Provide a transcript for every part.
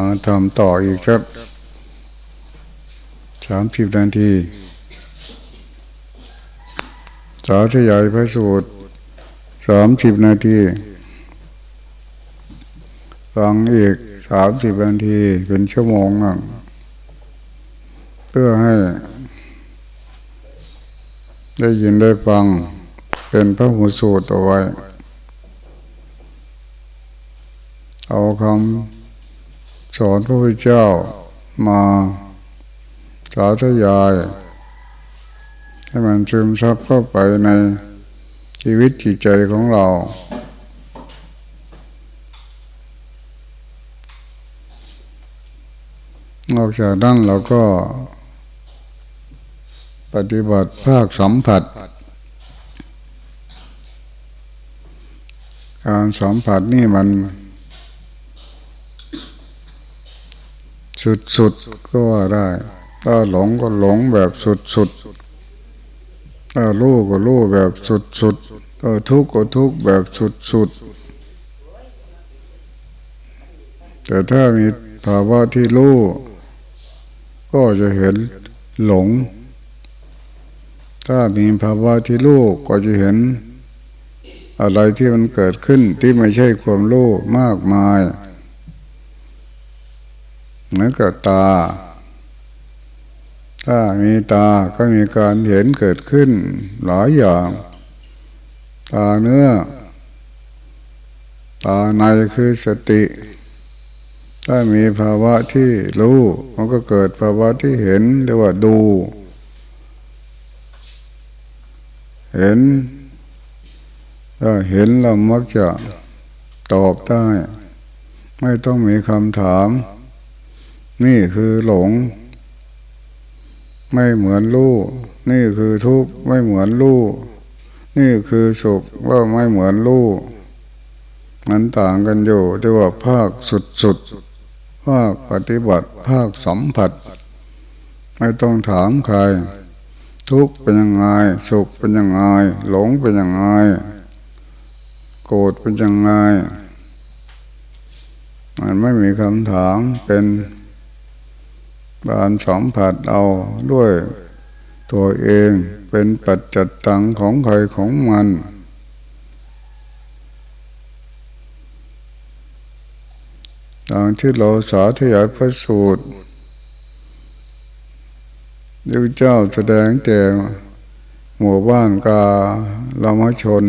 ฟังทำต่ออีกสักสามสิบนาที สาธยายพระสูตรสามสิบนาทีฟังอีกสามสิบนาทีเป็นชั่วโมงนั่งเพื่อให้ ได้ยินได้ฟัง เป็นพระหูสูตรเอาไว้ เอาคำ สอนพระพุทธเจ้ามาสาธยาย ให้มันซึมซับเข้าไปในชีวิตจิตใจของเรา นอกจากนั้นเราก็ ปฏิบัติภาคสัมผัส การสัมผัสนี่มัน สุดๆก็ว่าได้ ถ้าหลงก็หลงแบบสุดๆถ้ารู้ก็รู้แบบสุดๆถ้าทุกข์ก็ทุกข์แบบสุดๆแต่ถ้ามีภาวะที่รู้ก็จะเห็นหลง ถ้ามีภาวะที่รู้ก็จะเห็น อะไรที่มันเกิดขึ้นที่ไม่ใช่ความรู้มากมาย เหมือนกับตา ถ้ามีตาก็มีการเห็นเกิดขึ้น หลายอย่าง ตาเนื้อ ตาในคือสติ ถ้ามีภาวะที่รู้ มันก็เกิดภาวะที่เห็นเรียกว่าดู เห็นถ้าเห็นเรามักจะตอบได้ ไม่ต้องมีคำถาม นี่คือหลง ไม่เหมือนรู้นี่คือทุกข์ไม่เหมือนรู้นี่คือสุขว่าไม่เหมือนรู้มันต่างกันอยู่ที่ว่าภาคสุดๆภาคปฏิบัติภาคสัมผัส ไม่ต้องถามใคร ทุกข์เป็นยังไง สุขเป็นยังไง หลงเป็นยังไง โกรธเป็นยังไงมันไม่มีคำถามเป็น การสัมผัสเอาด้วยตัวเองเป็นปัจจัตตังของใครของมัน ดังที่เราสาธยายพระสูตรพระเจ้าแสดงแก่หมู่บ้านกาลมชน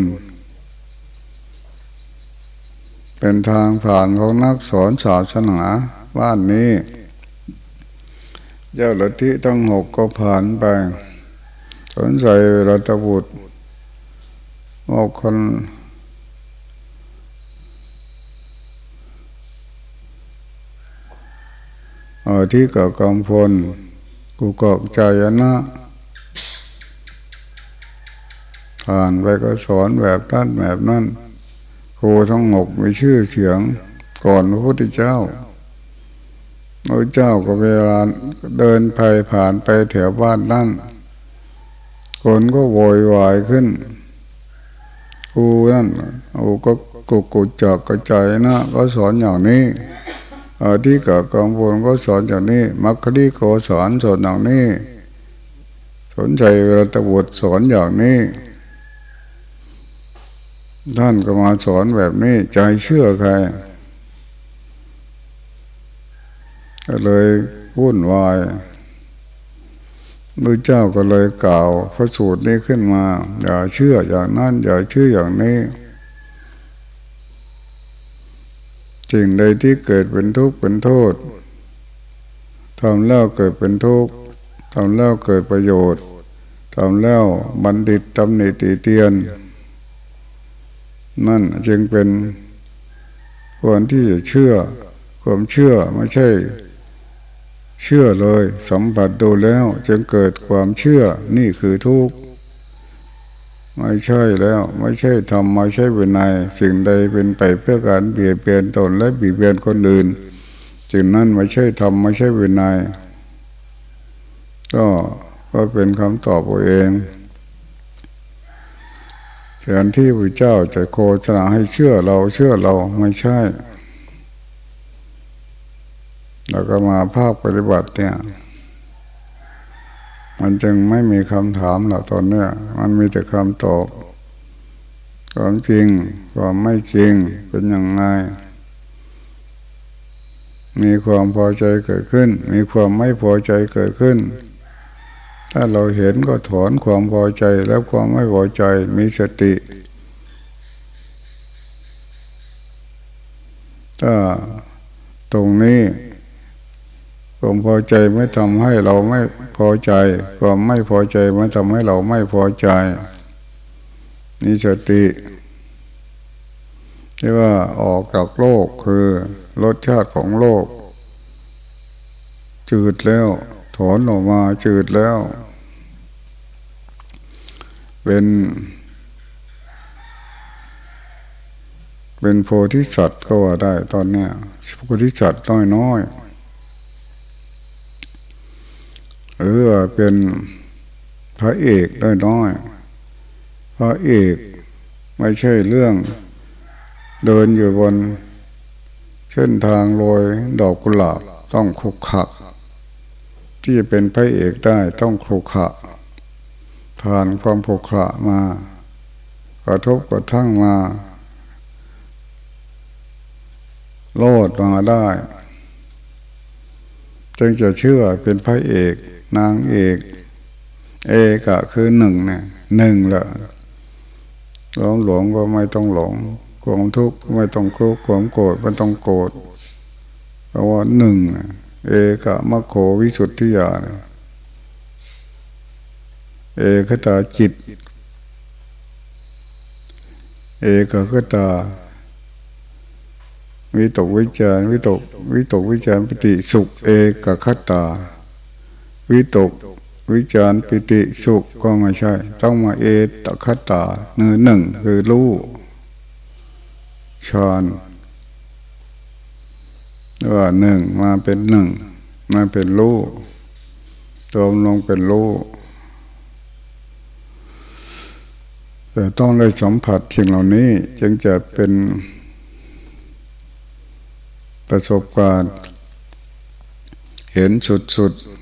เป็นทางผ่านของนักสอนศาสนาบ้านนี้ เจ้าลัทธิตั้งหกก็ผ่านไป สนใจรัตบุตรโอกคนอที่เกับกำพลกูกอกใจนะผ่านไปก็สอนแบบนั้นแบบนั้นครูทั้งหกมีชื่อเสียงก่อนพระพุทธเจ้า พระเจ้าก็เวลาเดินไปผ่านไปแถวบ้านนั่นคนก็โวยวายขึ้น กูนั่นโอ้ก็กุกุจักกระจายนะ ก็สอนอย่างนี้อที่กับกองพลก็สอนอย่างนี้ มัคคิริโกสอนสอนอย่างนี้ สนใจรัตบุตรสอนอย่างนี้ ท่านก็มาสอนแบบนี้ ใจเชื่อใครก็ เลยวุ่นวายพระเจ้าก็เลยกล่าวพระสูตรนี้ขึ้นมา อย่าเชื่ออย่างนั้น อย่าเชื่ออย่างนี้สิ่งใดที่เกิดเป็นทุกข์เป็นโทษทำแล้วเกิดเป็นทุกข์ทำแล้วเกิดประโยชน์ทำแล้วบัณฑิตตำหนิตีเตียน นั่นจึงเป็นควรที่จะเชื่อ ความเชื่อไม่ใช่ เชื่อเลยสัมผัสดูแล้วจึงเกิดความเชื่อนี่คือทุกข์ไม่ใช่แล้ว ไม่ใช่ทำไม่ใช่เป็นนายสิ่งใดเป็นไปเพื่อการเบียดเบียนตนและบีบเบียนคนอื่นจึงนั้นไม่ใช่ทำไม่ใช่เป็นนายก็ก็เป็นคำตอบตัวเองแทนที่พระเจ้าจะโฆษณาให้เชื่อเราเชื่อเราไม่ใช่ แล้วก็มาภาคปฏิบัติเนี่ย มันจึงไม่มีคำถามหรอกตอนเนี้ยมันมีแต่คำตอบความจริงความไม่จริงเป็นอยังไงมีความพอใจเกิดขึ้น มีความไม่พอใจเกิดขึ้น ถ้าเราเห็นก็ถอนความพอใจแล้วความไม่พอใจมีสติ ถ้าตรงนี้ ความพอใจไม่ทำให้เราไม่พอใจ ความไม่พอใจไม่ทำให้เราไม่พอใจนี่สติที่ว่าออกจากโลกคือรสชาติของโลก จืดแล้วถอนออกมาจืดแล้ว เป็นเป็นโพธิสัตว์ก็ว่าได้ตอนนี้โพธิสัตว์น้อยน้อย หรือเป็นพระเอกน้อยน้อยพระเอกไม่ใช่เรื่อง เดินอยู่บนเส้นทางโรยดอกกุหลาบต้องคลุกขะที่จะเป็นพระเอกได้ต้องคลุกขะผ่านความคลุกขะมากระทบกระทั่งมาโลดมาได้ จึงจะเชื่อเป็นพระเอก นางเอก เอกะคือหนึ่งเนี่ยหนึ่งละหลงหลงก็ไม่ต้องหลงความทุกข์ไม่ต้องทุกข์ความโกรธไม่ต้องโกรธเพราะว่าหนึ่งเอกะมะโขวิสุทธิญาณเอกตาจิต เอกคตาวิตกวิจารวิตกวิตกวิจารปิติสุข เอกคตา วิตก วิจารปิติสุขก็ไม่ใช่ ต้องมาเอตคตาเนื้อหนึ่งคือรู้ฌานว่าหนึ่งมาเป็นหนึ่งมาเป็นรู้ตัวลงเป็นรู้แต่ต้องได้สัมผัสสิ่งเหล่านี้จึงจะเป็นประสบการณ์ เห็นสุดๆ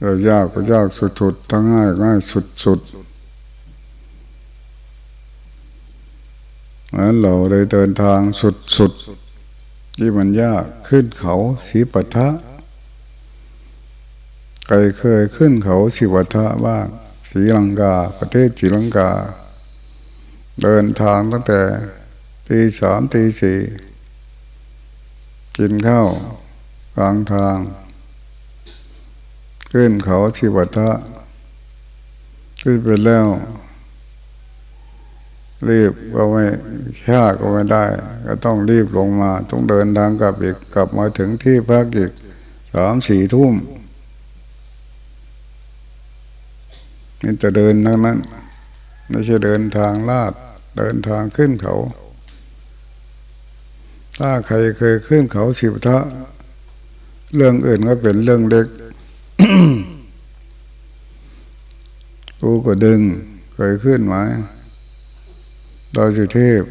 เรายากก็ยากสุดๆทั้งง่ายง่ายสุดๆนั้นเราเลยเดินทางสุดๆที่มันยากขึ้นเขาสีปะทะใครเคยขึ้นเขาสีปะทะบ้างสีลังกา ประเทศสีลังกา เดินทางตั้งแต่ตีสามตีสี่กินข้าวกลางทาง ขึ้นเขาสีปะทะขึ้นไปแล้ว รีบก็ไม่ช้าก็ไม่ได้ ก็ต้องรีบลงมา ต้องเดินทางกลับอีกกลับมาถึงที่พักอีกสามสี่ทุ่มนี่จะเดินทั้งนั้น ไม่ใช่เดินทางลาด เดินทางขึ้นเขา ถ้าใครเคยขึ้นเขาสิบทะเรื่องอื่นก็เป็นเรื่องเล็ก กูก็ดึงเคยขึ้นไหมดอยสุเทพ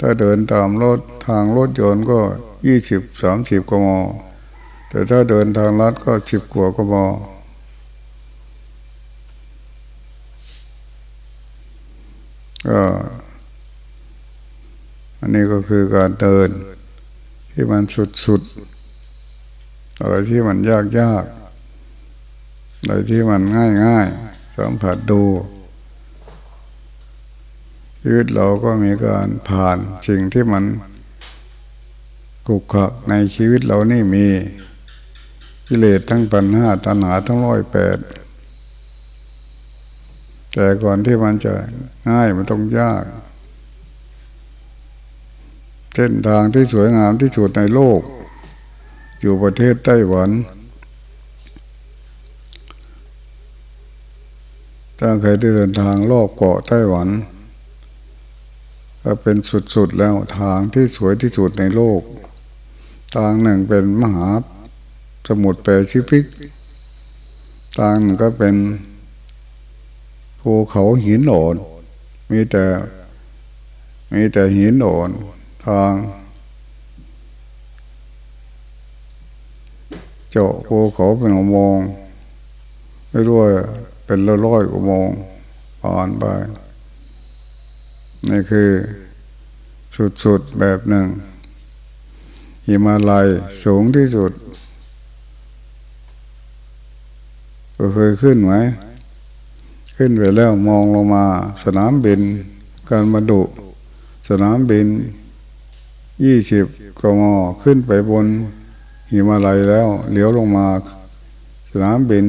ถ้าเดินตามรถทางรถยนต์ก็ยี่สิบสามสิบกม แต่ถ้าเดินทางลัดก็สิบกว่ากมก็อันนี้ก็คือการเดินที่มันสุดๆอะไรที่มันยากยาก อะไรที่มันง่ายง่ายสัมผัสดูชีวิตเราก็มีการผ่านสิ่งที่มันกุกขะในชีวิตเรานี่มีกิเลสทั้งปัญหาตัณหาทั้งร้อยแปดแต่ก่อนที่มันจะง่ายมันต้องยากเส้นทางที่สวยงามที่สุดในโลก อยู่ประเทศไต้หวัน ถ้าใครได้เดินทางรอบเกาะไต้หวัน ก็เป็นสุดๆแล้วทางที่สวยที่สุดในโลก ทางหนึ่งเป็นมหาสมุทรแปซิฟิก ทางหนึ่งก็เป็นภูเขาหินอ่อน มีแต่มีแต่หินอ่อนทางเจาะภูเขาเป็นอุโมงค์ไม่รู้ว่า เป็นร้อยๆอุโมงค์ผ่านไปนี่คือสุดๆแบบหนึ่งหิมาลัยสูงที่สุดเคยขึ้นไหม ขึ้นไปแล้วมองลงมาสนามบิน การมาดุสนามบินยี่สิบกมขึ้นไปบนหิมาลัยแล้วเหลียวลงมา สนามบิน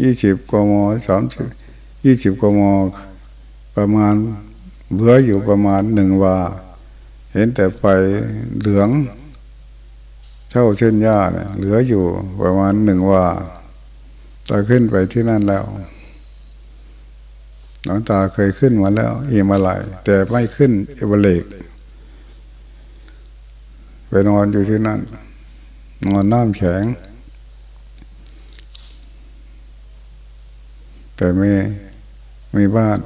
ยี่สิบกมสามสิบยี่สิบกมประมาณเหลืออยู่ประมาณหนึ่งวา เห็นแต่ไฟเหลือง เท่าเส้นหญ้าเนี่ยเหลืออยู่ประมาณหนึ่งวาตาขึ้นไปที่นั่นแล้วหลวงตาเคยขึ้นมาแล้วอิมาลัยแต่ไม่ขึ้นเอเวเรสต์ไปนอนอยู่ที่นั่นนอนน้ำแข็ง แต่ไม่มีบ้าน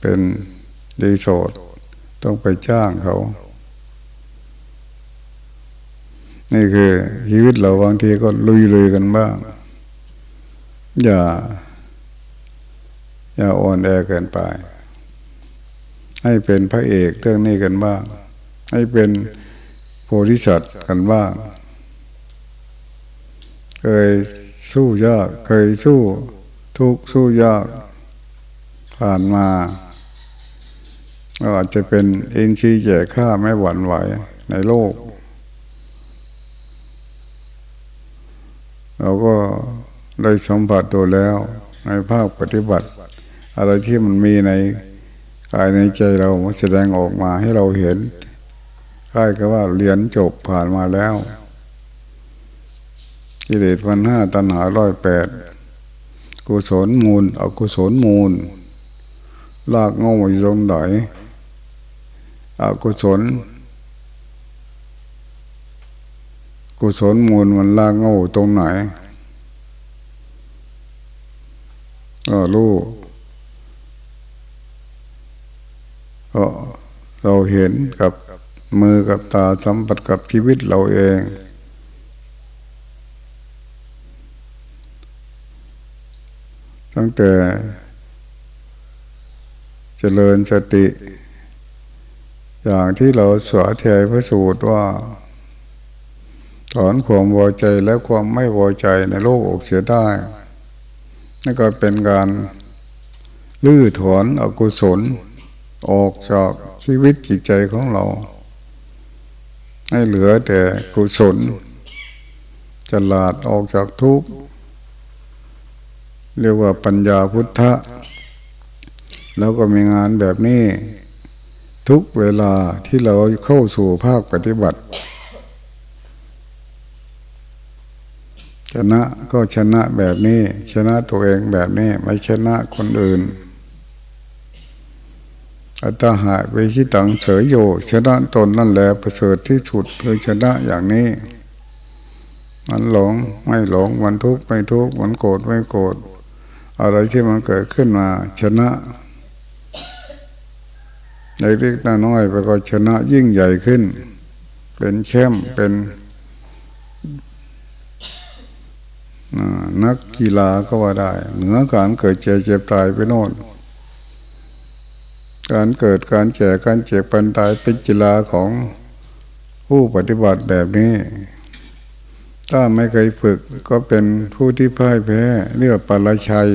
เป็นดีโซดต้องไปจ้างเขา นี่คือชีวิตเราบางทีก็ลุยๆกันบ้าง อย่า อย่าอ่อนแอเกินไป ให้เป็นพระเอกเรื่องนี้กันบ้าง ให้เป็นโพธิสัตว์กันบ้าง เคยสู้ยาก เคยสู้ทุกสู้ยาก ผ่านมาก็อาจจะเป็นเอ็นซีแย่ข้าไม่หวั่นไหวในโลก เราก็ได้สัมผัสตัวแล้ว ในภาคปฏิบัติ อะไรที่มันมีในกายในใจเราแสดงออกมาให้เราเห็นใกล้กับว่าเรียนจบผ่านมาแล้ว กิเลสพันห้าตัณหาร้อยแปดกุศลมูลอกุศลมูล ลากงงอยู่ตรงไหนอกุศล กุศลมูลมันลากเงาตรงไหนก็รู้ก็เราเห็นกับมือกับตาสัมผัสกับชีวิตเราเอง ตั้งแต่เจริญสติ อย่างที่เราสวดเทยพระสูตรว่า ถอนความวอใจและความไม่วอใจในโลกอกเสียได้นั่นก็เป็นการลื้อถอนอกุศล ออกจากชีวิตจิตใจของเรา ให้เหลือแต่กุศลจลาดออกจากทุกข์ เรียกว่าปัญญาพุทธะ แล้วก็มีงานแบบนี้ ทุกเวลาที่เราเข้าสู่ภาคปฏิบัติ ชนะก็ชนะแบบนี้ ชนะตัวเองแบบนี้ ไม่ชนะคนอื่น อัตหะเวชิตังเสยโย ชนะตนนั่นแหละประเสริฐที่สุดคือชนะอย่างนี้มันหลงไม่หลงมันทุกข์ไม่ทุกข์มันโกรธไม่โกรธ อะไรที่มันเกิดขึ้นมาชนะในเล็กน้อยไปก็ชนะยิ่งใหญ่ขึ้น เป็นแชมเป็นนักกีฬาก็ว่าได้ เหนือการเกิดเจ็บเจ็บตายไปโน่นการเกิดการเจ็การเจ็บปันตายเป็นกีฬาของผู้ปฏิบัติแบบนี้ ถ้าไม่เคยฝึกก็เป็นผู้ที่พ่ายแพ้เรียกปราชัย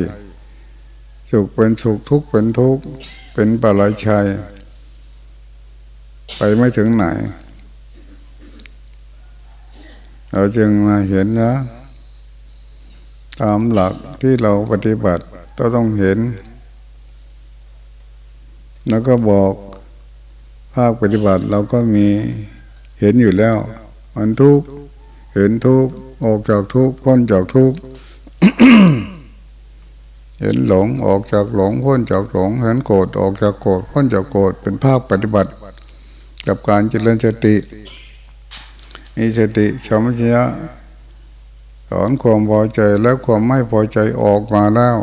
สุขเป็นสุขทุกข์เป็นทุกข์เป็นปราชัย ไปไม่ถึงไหน เราจึงมาเห็นนะ ตามหลักที่เราปฏิบัติเราต้องเห็น แล้วก็บอกภาคปฏิบัติเราก็มีเห็นอยู่แล้ว มันทุก เห็นทุกออกจากทุกพ้นจากทุกเห็นหลงออกจากหลงพ้นจากหลงเห็นโกรธออกจากโกรธพ้นจากโกรธเป็นภาคปฏิบัติ กับการเจริญสติมีสติสมัญญะสอนความพอใจและความไม่พอใจออกมาแล้ว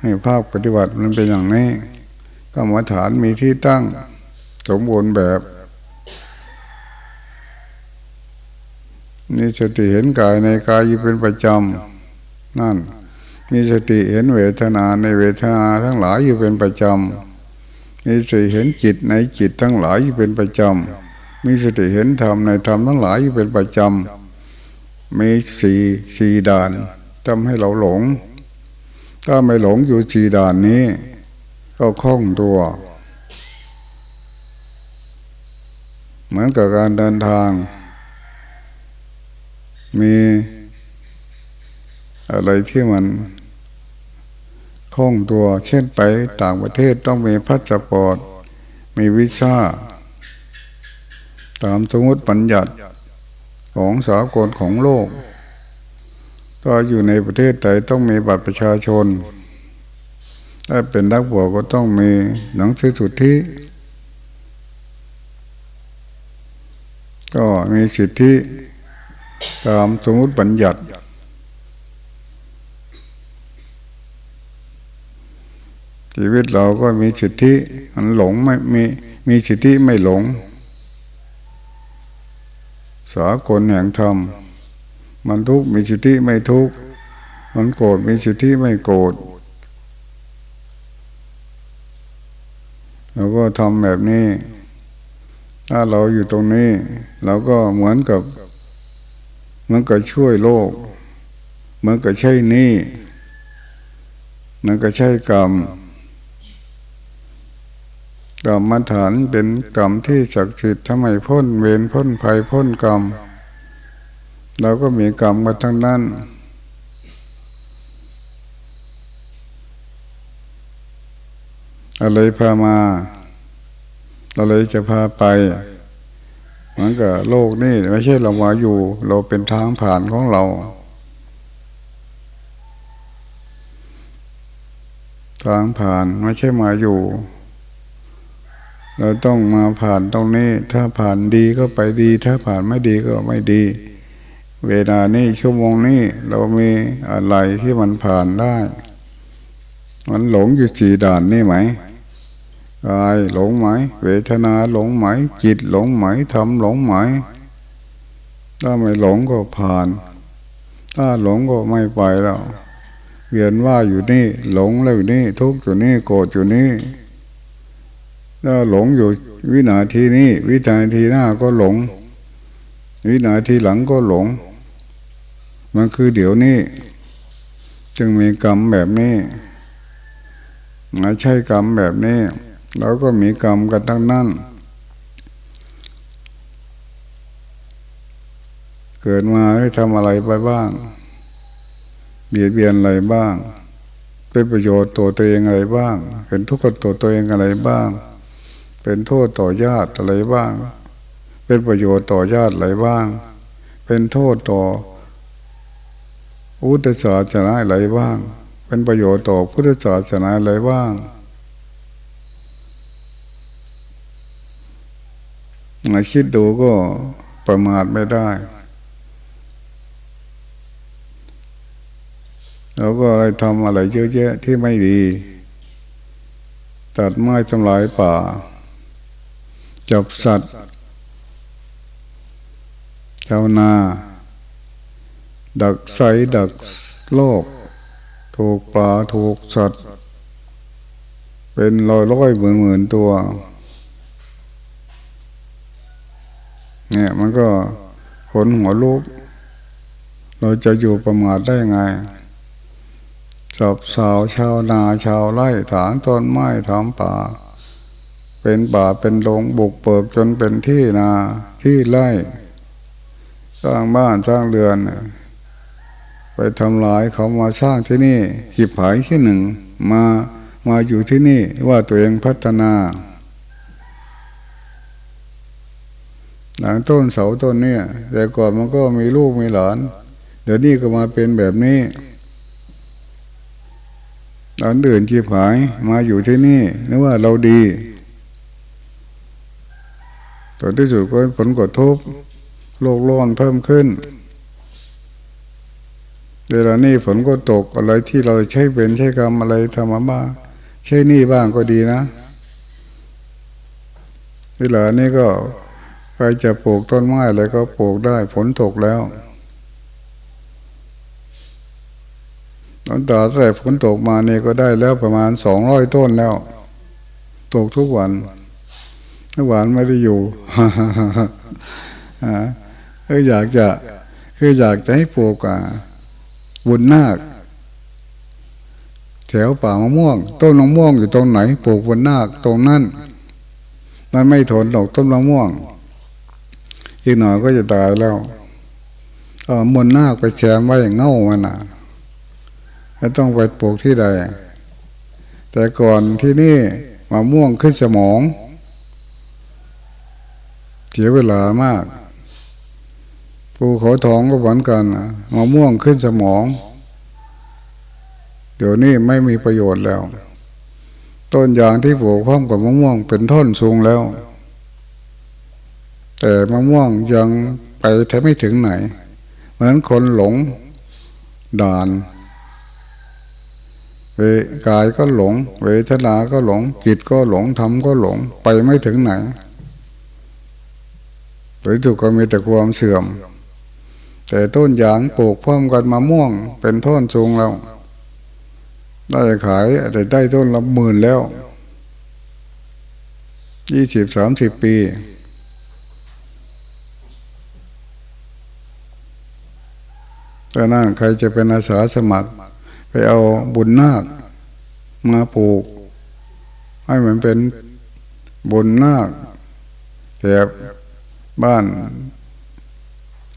ให้ภาคปฏิบัติมันเป็นอย่างนี้กรรมฐานมีที่ตั้ง สมบูรณ์แบบ มีสติเห็นกายในกายอยู่เป็นประจำนั่น มีสติเห็นเวทนาในเวทนาทั้งหลายอยู่เป็นประจำมีสติเห็นจิตในจิตทั้งหลายอยู่เป็นประจำมีสติเห็นธรรมในธรรมทั้งหลายอยู่เป็นประจำมีสี่สี่ด่านทำให้เราหลง ถ้าไม่หลงอยู่สี่ด่านนี้ ก็คล่องตัวเหมือนกับการเดินทาง มีอะไรที่มันคล่องตัวเช่นไปต่างประเทศต้องมีพัสปอร์ตมีวิซ่าตามสมมติปัญญัติของสากลของโลกถ้าอยู่ในประเทศไทยต้องมีบัตรประชาชน ถ้าเป็นนักบวชก็ต้องมีหนังสือสุทธิ ก็มีสิทธิ ตามสมมติบัญญัติ ชีวิตเราก็มีสิทธิมันหลงไม่มีมีสิทธิไม่หลง สากลแห่งธรรม มันทุกมีสิทธิไม่ทุกมันโกรธมีสิทธิไม่โกรธเราก็ทำแบบนี้ ถ้าเราอยู่ตรงนี้ เราก็เหมือนกับ มันก็ช่วยโลก มันก็ใช่นี่ มันก็ใช่กรรมกรรมฐานเป็นกรรมที่ศักดิ์สิทธิ์ทำไมพ้นเวรพ้นภัยพ้นกรรม เราก็มีกรรมมาทั้งนั้น อะไรพามา อะไรจะพาไป มือนกับโลกนี่ไม่ใช่เรามาอยู่ เราเป็นทางผ่านของเรา ทางผ่านไม่ใช่มาอยู่ เราต้องมาผ่านตรงนี้ ถ้าผ่านดีก็ไปดี ถ้าผ่านไม่ดีก็ไม่ดี เวลานี้ชั่วโมงนี้เรามีอะไรที่มันผ่านได้ มันหลงอยู่สี่ด่านนี่ไหม กายหลงไหม เวทนาหลงไหม จิตหลงไหมธรรมหลงไหม ถ้าไม่หลงก็ผ่าน ถ้าหลงก็ไม่ไปแล้วเวียนว่าอยู่นี่หลงแล้วอยู่นี่ทุกข์อยู่นี่โกรธอยู่นี่ถ้าหลงอยู่วินาทีนี้ วินาทีหน้าก็หลง วินาทีหลังก็หลง มันคือเดี๋ยวนี้ จึงมีกรรมแบบนี้มาใช่กรรมแบบนี้ เราก็มีกรรมกันทั้งนั้น เกิดมาได้ทำอะไรไปบ้าง เบียดเบียนอะไรบ้าง เป็นประโยชน์ตัวตัวเองอะไรบ้าง เป็นทุกข์ตัวตัวเองอะไรบ้าง เป็นโทษต่อญาติอะไรบ้าง เป็นประโยชน์ต่อญาติอะไรบ้าง เป็นโทษต่ออุตสาสนาอะไรบ้าง เป็นประโยชน์ต่อพุทธศาสนาอะไรบ้าง มาคิดดูก็ประมาทไม่ได้เราก็อะไรทำอะไรเยอะแยะที่ไม่ดี ตัดไม้ทำลายป่า จับสัตว์ชาวนา ดักใสดักโลก ถูกปลาถูกสัตว์ เป็นร้อยร้อยหมื่นหมื่นตัว เนี่ยมันก็ขนหัวลูก เราจะอยู่ประมาทได้ไงจับสาวชาวนาชาวไร่ถางต้นไม้ทำป่า เป็นป่าเป็นโรงบุกเปิกจนเป็นที่นาที่ไร่สร้างบ้านสร้างเรือน ไปทำลายเขามาสร้างที่นี่หิบหายที่หนึ่งมามาอยู่ที่นี่ว่าตัวเองพัฒนา หลังต้นเสาต้นเนี่ย แต่ก่อนมันก็มีลูกมีหลาน เดี๋ยวนี้ก็มาเป็นแบบนี้หลานเดินจีบหายมาอยู่ที่นี่นึกว่าเราดีตอนที่สุดก็ผลกระทบโลกร้อนเพิ่มขึ้นเวลานี้ฝนก็ตกอะไรที่เราใช้เป็นใช้กรรมอะไรทำมาบ้างใช้นี่บ้างก็ดีนะเวลานี้ก็ ใครจะปลูกต้นไม้อะไรก็ปลูกได้ฝนตกแล้วตั้งแต่แต่ฝนตกมาเนี่ยก็ได้แล้วประมาณสองร้อยต้นแล้ว ตกทุกวันทุกวันไม่ได้อยู่คืออยากจะคืออยากจะให้ปลูกอะบุญนาค แถวป่ามะม่วง ต้นมะม่วงอยู่ตรงไหน ปลูกบุญนาคตรงนั้นมันไม่ทนดอกต้นมะม่วง อีกหน่อยก็จะตายแล้วเออมนนาคไปแชมไว้อย่างเง่ามันอะไม่ต้องไปปลูกที่ใด แต่ก่อนที่นี่มะม่วงขึ้นสมอง เสียเวลามาก ภูเขาทองก็เหมือนกันมะม่วงขึ้นสมอง เดี๋ยวนี้ไม่มีประโยชน์แล้ว ต้นยางที่ปลูกพร้อมกับมะม่วงเป็นท่อนสูงแล้ว แต่มะม่วงยังไปแทบไม่ถึงไหน เหมือนคนหลงด่าน เวกายก็หลง เวทนาก็หลง จิตก็หลงธรรมก็หลง ไปไม่ถึงไหนหรือถูกก็มีแต่ความเสื่อม แต่ต้นยางปลูกพร้อมกันมะม่วง เป็นท่อนสูงแล้ว ได้ขายแต่ได้ต้นละหมื่นแล้วยี่สิบสามสิบปี แต่นั่นใครจะเป็นอาสาสมัคร ไปเอาบุญนาคมาปลูก ให้มันเป็นบุญนาคแถบบ้าน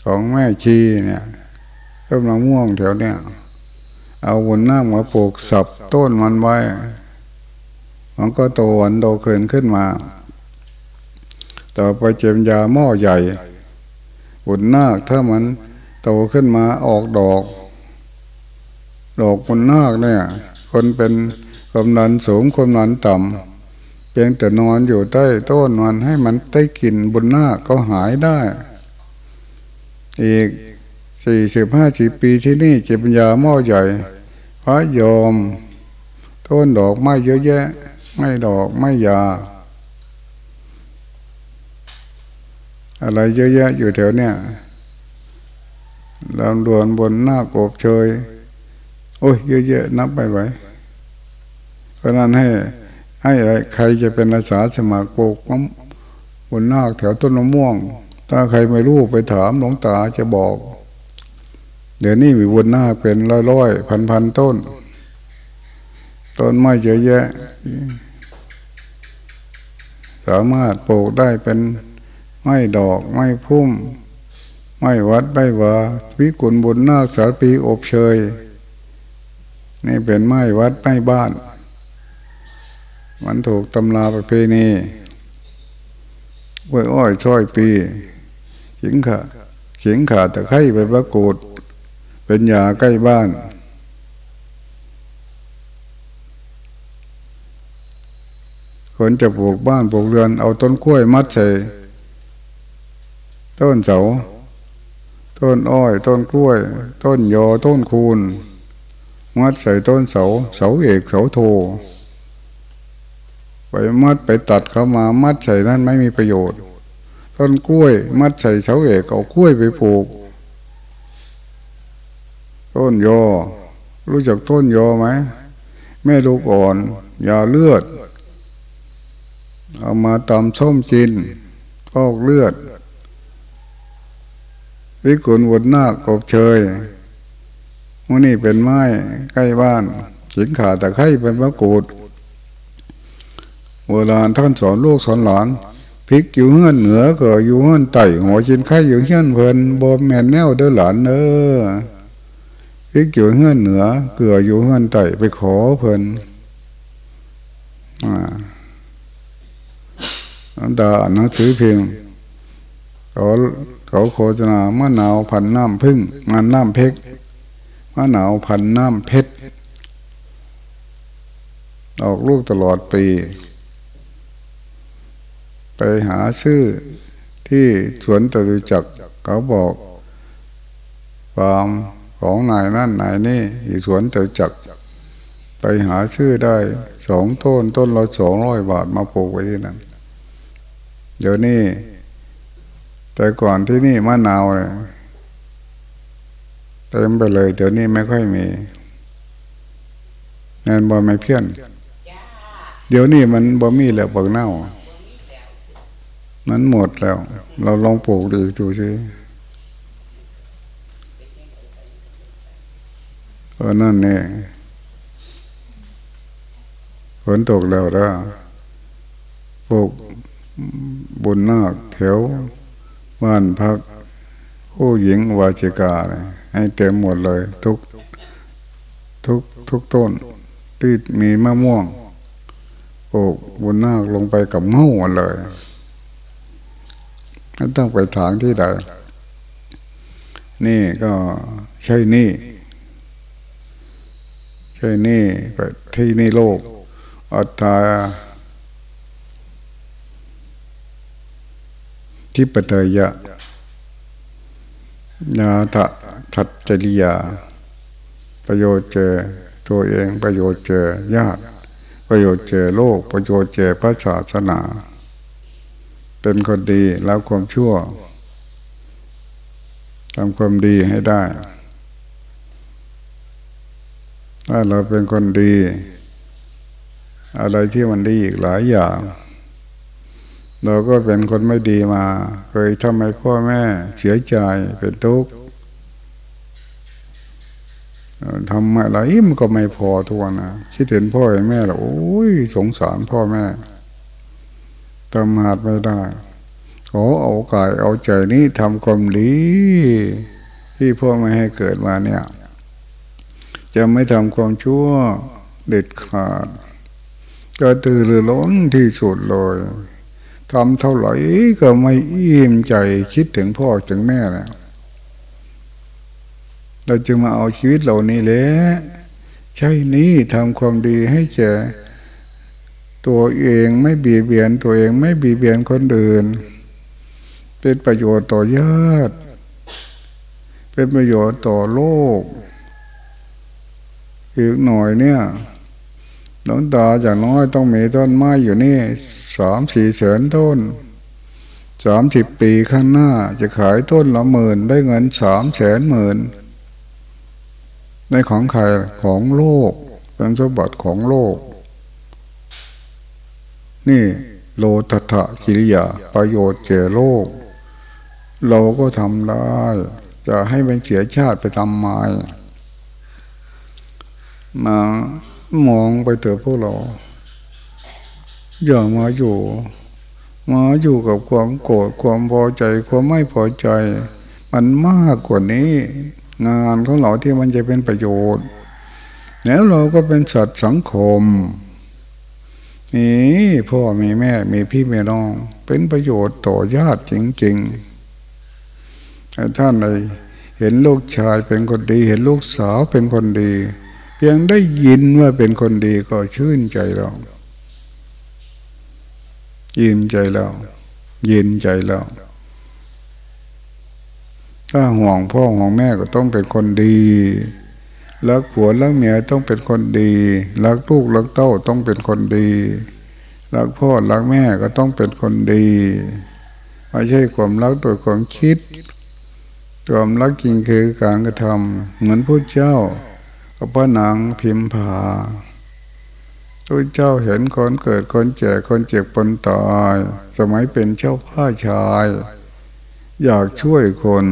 ของแม่ชีเนี่ยต้นมะม่วงแถวเนี่ย เอาบุญนาคมาปลูกสับต้นมันไว้ มันก็โตวันโตเกินขึ้นมา ต่อไปเจมยาหม้อใหญ่บุญนาคถ้ามัน โตขึ้นมาออกดอก ดอกบุญนาคเนี่ย คนเป็นความนันสูงความนันต่ำเพียงแต่นอนอยู่ใต้ต้นมันให้มันได้กินบุญนาก็หายได้ อีกสี่สิบห้าสิบปีที่นี่เจ็บปัญญาหม้อใหญ่พระยอม ต้นดอกไม้เยอะแยะ ไม่ดอกไม่ยา อะไรเยอะแยะอยู่แถวเนี้ย ลำดวนบนหน้ากบเชย โอ้ยเยอะๆนับไปไว้เพราะนั้นให้ให้อะไรใครจะเป็นอาสาสมัครปลูกบนหน้าแถวต้นมะม่วง ถ้าใครไม่รู้ไปถามหลวงตาจะบอก เดี๋ยวนี้มีบนหน้าเป็นร้อยๆพันๆต้น ต้นไม้เยอะแยะ สามารถปลูกได้เป็นไม้ดอกไม้พุ่ม ไม้วัดไม้วาวิกุลบนนาคสารปีอบเชย นี่เป็นไม้วัดไม้บ้าน มันถูกตำราประเพณีกล้ยอ้อยช้อยปีขิงขาเขียงขาตะไคร้ไปประกูด เป็นยาใกล้บ้านคนจะปลูกบ้านปลูกเรือนเอาต้นกล้วยมัดใส่ต้นเสา ต้นอ้อย ต้นกล้วย ต้นยอต้นคูนมัดใส่ต้นเสา เสาเอกเสาโท ไปมัดไปตัดเข้ามา มัดใส่นั่นไม่มีประโยชน์ ต้นกล้วย มัดใส่เสาเอกเอากล้วยไปปลูก ต้นยอ รู้จักต้นยอไหมแม่ลูกอ่อนยาเลือด เอามาตำส้มกินพอกเลือด วิกุลวนหน้ากบเชยมันนี่เป็นไม้ใกล้บ้านสิงขาตะไคร้เป็นมะกรูดโบราณท่านสอนลูกสอนหลานพริกอยู่เฮือนเหนือก็อยู่เฮือนไต่หัวชินไข่อยู่เฮือนเพลินบอมแมนแนวเด้อหลานเนอพริกอยู่เฮือนเหนือ เกลืออยู่เฮือนไต่ไปขอเพลินอ่าอันดาหนังสือเพียงเขา เขาโฆษณามะนาวพันน้ำพึ่งมันน้ำเพกมะนาวพันน้ำเพชรออกลูกตลอดปี ไปหาซื้อที่สวนตะลุจักเขาบอกความของนายนั่นนายนี่อยู่สวนตะลุจักไปหาซื้อได้สองต้นต้นละสองร้อยบาทมาปลูกไว้ที่นั่นเดี๋ยวนี้ แต่ก่อนที่นี่มะนาวเลยเต็มไปเลยเดี๋ยวนี้ไม่ค่อยมีงานบ่ไม่เพี้ยน เดี๋ยวนี้มันบ่มีแล้วบักเน่ามันหมดแล้ว เราลองปลูกดีดูสิเออนั่นเนี่ยฝนตกแล้วแล้วปลูกบุญนาคแถว บ้านพักผู้หญิงวาจิกาให้เต็มหมดเลย ทุก ทุกทุกต้นที่มีมะม่วงปลูกบุญนาคลงไปกับเง่าเลยไม่ต้องไปถางที่ใดนี่ก็ใช่นี่ ใช่นี่ไปที่นี่โลกอัตตา ทิปเตยะนาทะทัตจริยา ประโยชน์เจอตัวเองประโยชน์เจอญาติประโยชน์เจอโลก ประโยชน์เจอพระศาสนา เป็นคนดีแล้วความชั่วทำความดีให้ได้ ถ้าเราเป็นคนดี อะไรที่มันดีอีกหลายอย่าง เราก็เป็นคนไม่ดีมา เคยทำให้พ่อแม่เสียใจเป็นทุกข์ทำอะไรมันก็ไม่พอทุกวันนะคิดเห็นพ่อแม่แล้วโอ้ยสงสารพ่อแม่ทำหาดไม่ได้ขอเอากายเอาใจนี้ทำความดีที่พ่อไม่ให้เกิดมาเนี่ย จะไม่ทำความชั่วเด็ดขาด ก็ตื่นหรือร้นที่สุดเลย ทำเท่าไหร่ก็ไม่อิ่มใจคิดถึงพ่อถึงแม่นะเราจึงมาเอาชีวิตเหล่านี้แหละใช่นี้ทำความดีให้แก่ตัวเองไม่บีเบียนตัวเองไม่บีเบียนคนอื่น เป็นประโยชน์ต่อญาติเป็นประโยชน์ต่อโลก อีกหน่อยเนี่ย หลวงตาอย่างน้อยต้องมีต้นไม้อยู่นี่สามสี่แสนต้นสามสิบปีข้างหน้าจะขายต้นละหมื่นได้เงินสามแสนหมื่นในของใครของโลกเป็นสมบัติของโลก นี่โลตถะกิริยาประโยชน์แก่โลก เราก็ทำได้ จะให้เป็นเสียชาติไปทำไมมา มองไปเถอะพวกเรา อย่ามาอยู่ มาอยู่กับความโกรธความพอใจ ความไม่พอใจ มันมากกว่านี้ งานของเราที่มันจะเป็นประโยชน์ แล้วเราก็เป็นสัตว์สังคมนี่พ่อมีแม่มีพี่มีน้อง เป็นประโยชน์ต่อญาติจริงๆท่านเลยเห็นลูกชายเป็นคนดี เห็นลูกสาวเป็นคนดี เพียงได้ยินว่าเป็นคนดีก็ชื่นใจเรายินใจเรายินใจเราถ้าห่วงพ่อห่วงแม่ก็ต้องเป็นคนดีรักผัวรักเมียต้องเป็นคนดีรักลูกรักเต้าต้องเป็นคนดีรักพ่อรักแม่ก็ต้องเป็นคนดีไม่ใช่ความรักโดยความคิดความรักจริงคือการกระทำเหมือนพระเจ้า กับพระนางพิมพาพระเจ้าเห็นคนเกิดคนแก่คนเจ็บคนตาย สมัยเป็นเจ้าผ้าชาย อยากช่วยคน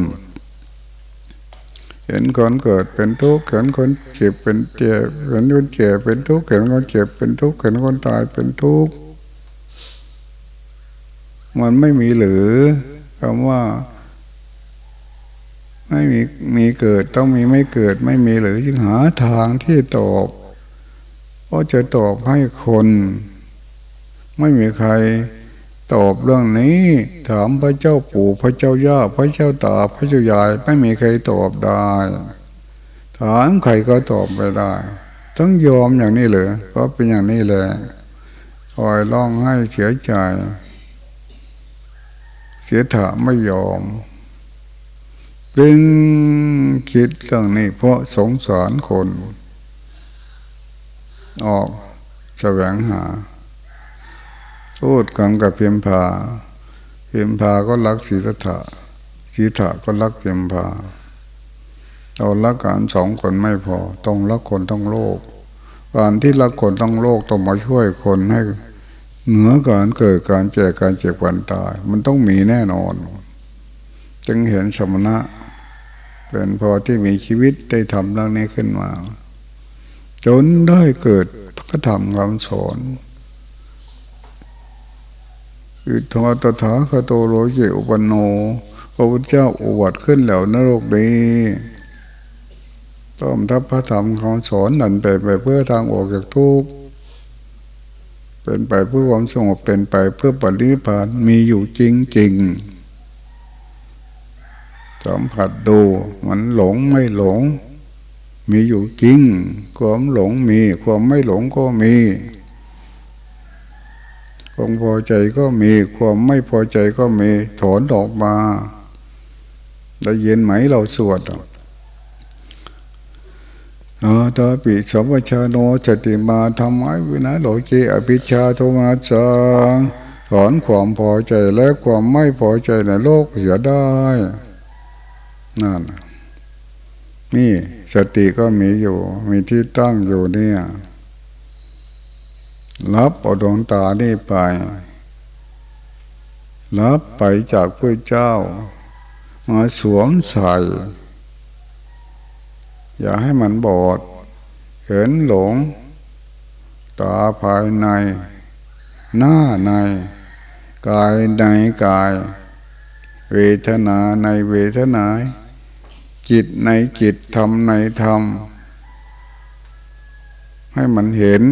เห็นคนเกิดเป็นทุกข์เห็นคนเจ็บเป็นเจ็บเห็นคนเจ็บเป็นทุกข์เห็นคนเจ็บเป็นทุกข์เห็นคนตายเป็นทุกข์มันไม่มีหรือคำว่า ไม่มีมีเกิดต้องมีไม่เกิดไม่มีหรือจึงหาทางที่ตอบก็จะตอบให้คน ไม่มีใครตอบเรื่องนี้ ถามพระเจ้าปู่พระเจ้าย่าพระเจ้าตาพระเจ้ายายไม่มีใครตอบได้ ถามใครก็ตอบไม่ได้ ต้องยอมอย่างนี้เลยก็เป็นอย่างนี้แหละคอยร้องให้เสียใจ เสียถาไม่ยอม จึงคิดเรื่องนี้เพราะสงสารคน ออกแสวงหาพูดกันกับเพียมพา เพิมพาก็รักศีรษะศีรษะก็รักเพิมพาเรารักกันสองคนไม่พอ ต้องรักคนต้องโลก การที่รักคนต้องโลกต้องมาช่วยคนให้เหนือการเกิดการเจ็บการเจ็บการตาย มันต้องมีแน่นอน จึงเห็นสมณะ เป็นพอที่มีชีวิตได้ทำเรื่องนี้ขึ้นมา จนได้เกิดพระธรรมคำสอนอิทวตถาคโตโรเยอุปโนพระพุทธเจ้าอุวัตขึ้นแล้วนรกนี้ต้อมทัพพระธรรมคำสอนนั่นไปไปเพื่อทางออกจากทุกข์เป็นไปเพื่อความสงบเป็นไปเพื่อปฏิพานมีอยู่จริงจริง สัมผัสดูมันหลงไม่หลง มีอยู่จริง ความหลงมี ความไม่หลงก็มีความพอใจก็มี ความไม่พอใจก็มี ถอนออกมาได้เยินไหมเราสวดอาตาปิสัมวชาโนจติมาทำไมวินาโลเจอภิชาโทมาจาถอนความพอใจและความไม่พอใจในโลกเสียได้ นั่นนี่สติก็มีอยู่ มีที่ตั้งอยู่เนี่ยรับเอาดวงตานี่ไป รับไปจากพระเจ้า มาสวมใส่ อย่าให้มันบอด เห็นหลง ตาภายใน หน้าใน กายในกาย เวทนาในเวทนา จิตในจิตธรรมในธรรม ให้มันเห็น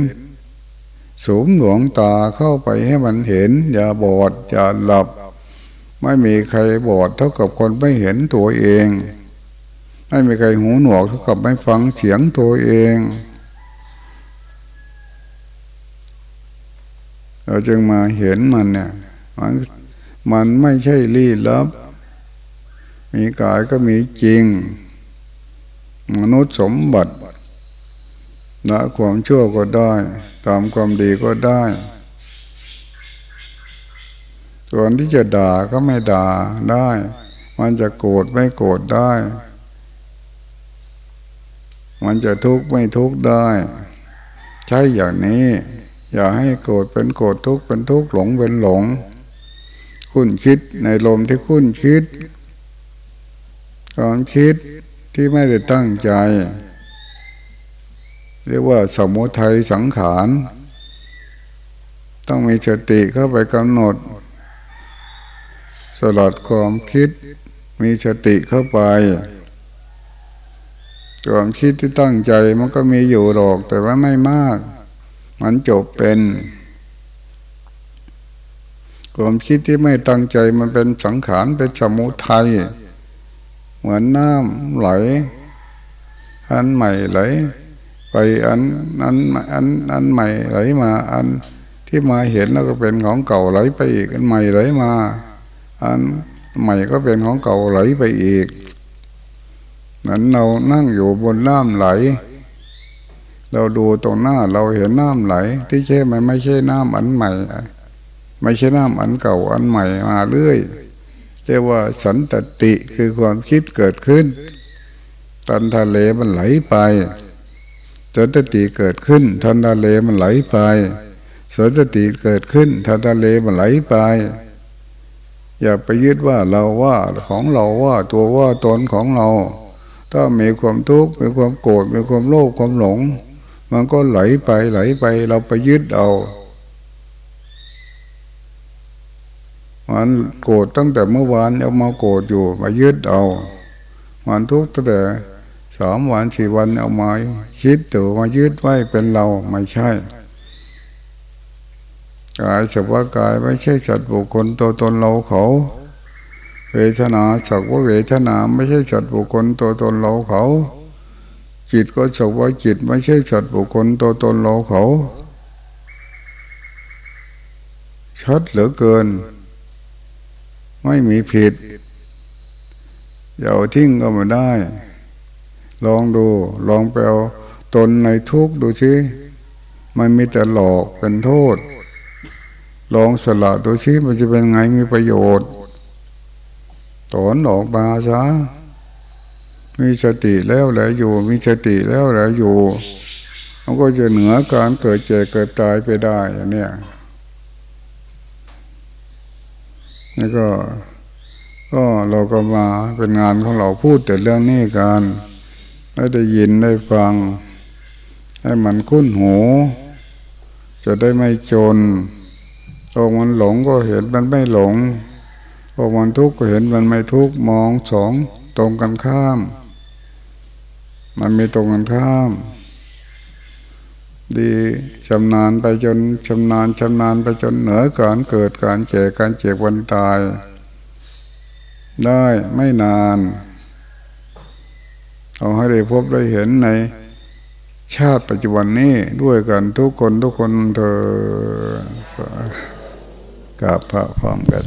สูงหลวงตาเข้าไปให้มันเห็น อย่าบอด อย่าหลับ ไม่มีใครบอดเท่ากับคนไม่เห็นตัวเอง ไม่มีใครหูหนวกเท่ากับไม่ฟังเสียงตัวเอง เราจึงมาเห็นมันเนี่ย มันมันไม่ใช่ลี้ลับ มีกายก็มีจริง มนุษย์สมบัติละความชั่วก็ได้ตามความดีก็ได้ส่วนที่จะด่าก็ไม่ด่าได้ มันจะโกรธไม่โกรธได้ มันจะทุกข์ไม่ทุกข์ได้ ใช่อย่างนี้ อย่าให้โกรธเป็นโกรธทุกข์เป็นทุกข์หลงเป็นหลง คุ้นคิดในลมที่คุ้นคิด ความคิดที่ไม่ได้ตั้งใจ เรียกว่าสมุทัยสังขาร ต้องมีสติเข้าไปกำหนด สลัดความคิด มีสติเข้าไปความคิดที่ตั้งใจมันก็มีอยู่หรอกแต่ว่าไม่มาก มันจบเป็นความคิดที่ไม่ตั้งใจมันเป็นสังขารเป็นสมุทัย เหมือนน้ำไหล อันใหม่ไหล ไปอันอันอันอันใหม่ไหลมาอันที่มาเห็นแล้วก็เป็นของเก่าไหลไปอีกอันใหม่ไหลมา อันใหม่ก็เป็นของเก่าไหลไปอีกนั้นเรานั่งอยู่บนน้ำไหล เราดูตรงหน้าเราเห็นน้ำไหล ที่ใช่มันไม่ใช่น้ำอันใหม่ ไม่ใช่น้ำอันเก่าอันใหม่มาเรื่อย เรียกว่าสันตติคือความคิดเกิดขึ้นตันทะเลมันไหลไปสันติเกิดขึ้น ทันทะเลมันไหลไปสันติเกิดขึ้น ทันทะเลมันไหลไป อย่าไปยึดว่าเราว่าของเราว่าตัวว่าตนของเรา ถ้ามีความทุกข์มีความโกรธมีความโลภความหลง มันก็ไหลไปไหลไปเราไปยึดเอา มันโกรธตั้งแต่เมื่อวานเอามาโกรธอยู่มายึดเอา มันทุกข์ตั้งแต่สามวันสี่วันเอามาคิดตัวมายึดไว้เป็นเราไม่ใช่กายสัพว่ากายไม่ใช่สัตว์บุคคลตัวตนเราเขา เวทนาสักว่าเวทนาไม่ใช่สัตว์บุคคลตัวตนเราเขา จิตก็สักว่าจิตไม่ใช่สัตว์บุคคลตัวตนเราเขาชัดเหลือเกิน ไม่มีผิดอย่าทิ้งก็ไม่ได้ ลองดู ลองไปเอาตนในทุกดูสิมันมีแต่หลอกเป็นโทษ ลองสละดูซิมันจะเป็นไงมีประโยชน์ถอนออกมาซะมีสติแล้วแหละอยู่ มีสติแล้วแหละอยู่มันก็จะเหนือการเกิดเจ็บเกิดตายไปได้อันเนี้ยนี่ก็ ก็เราก็มาเป็นงานของเราพูดแต่เรื่องนี้กันได้ได้ยินได้ฟัง ให้มันคุ้นหู จะได้ไม่จนพอมันหลงก็เห็นมันไม่หลงพอมันทุกข์ก็เห็นมันไม่ทุกข์มองสองตรงกันข้าม มันมีตรงกันข้าม ดีชำนาญไปจนชำนาญชำนาญไปจนเหนือการเกิดการเจ็การเจ็บวันตาย ได้ไม่นาน เอาให้ได้พบได้เห็นในชาติปัจจุบันนี้ด้วยกันทุกคนทุกคนเธอกราบพระพร้อมกัน